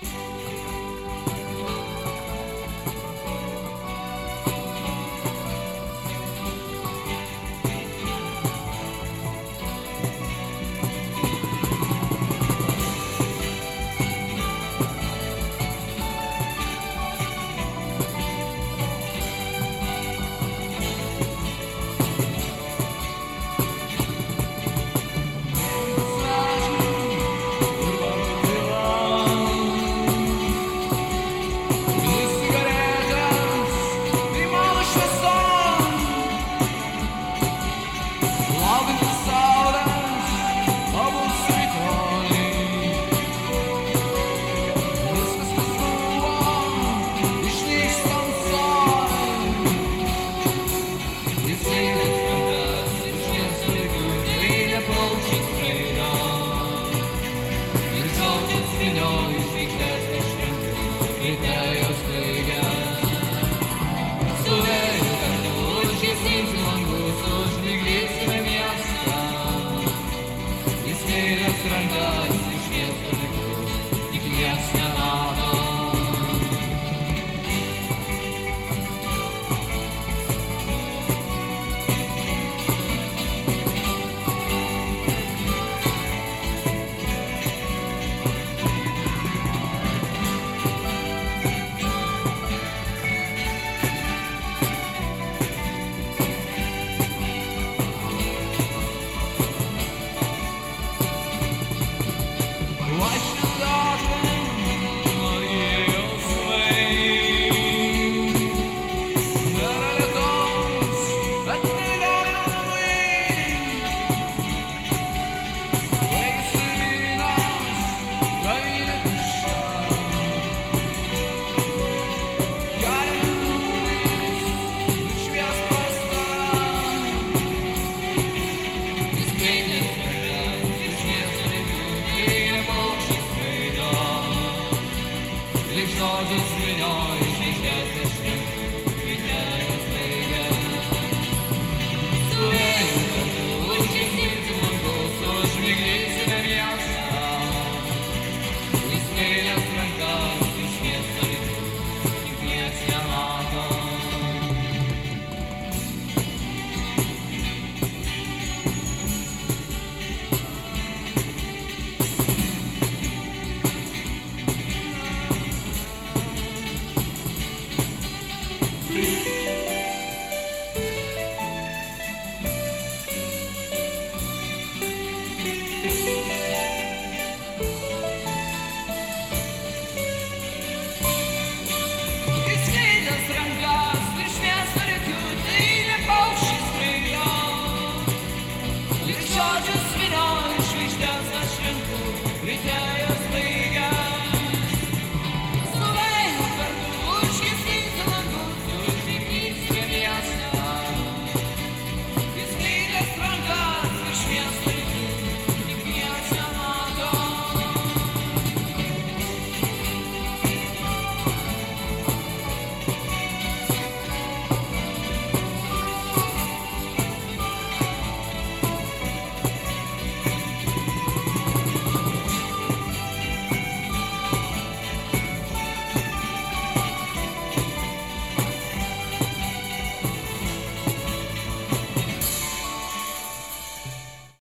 Bye. بینای شکستش Bye.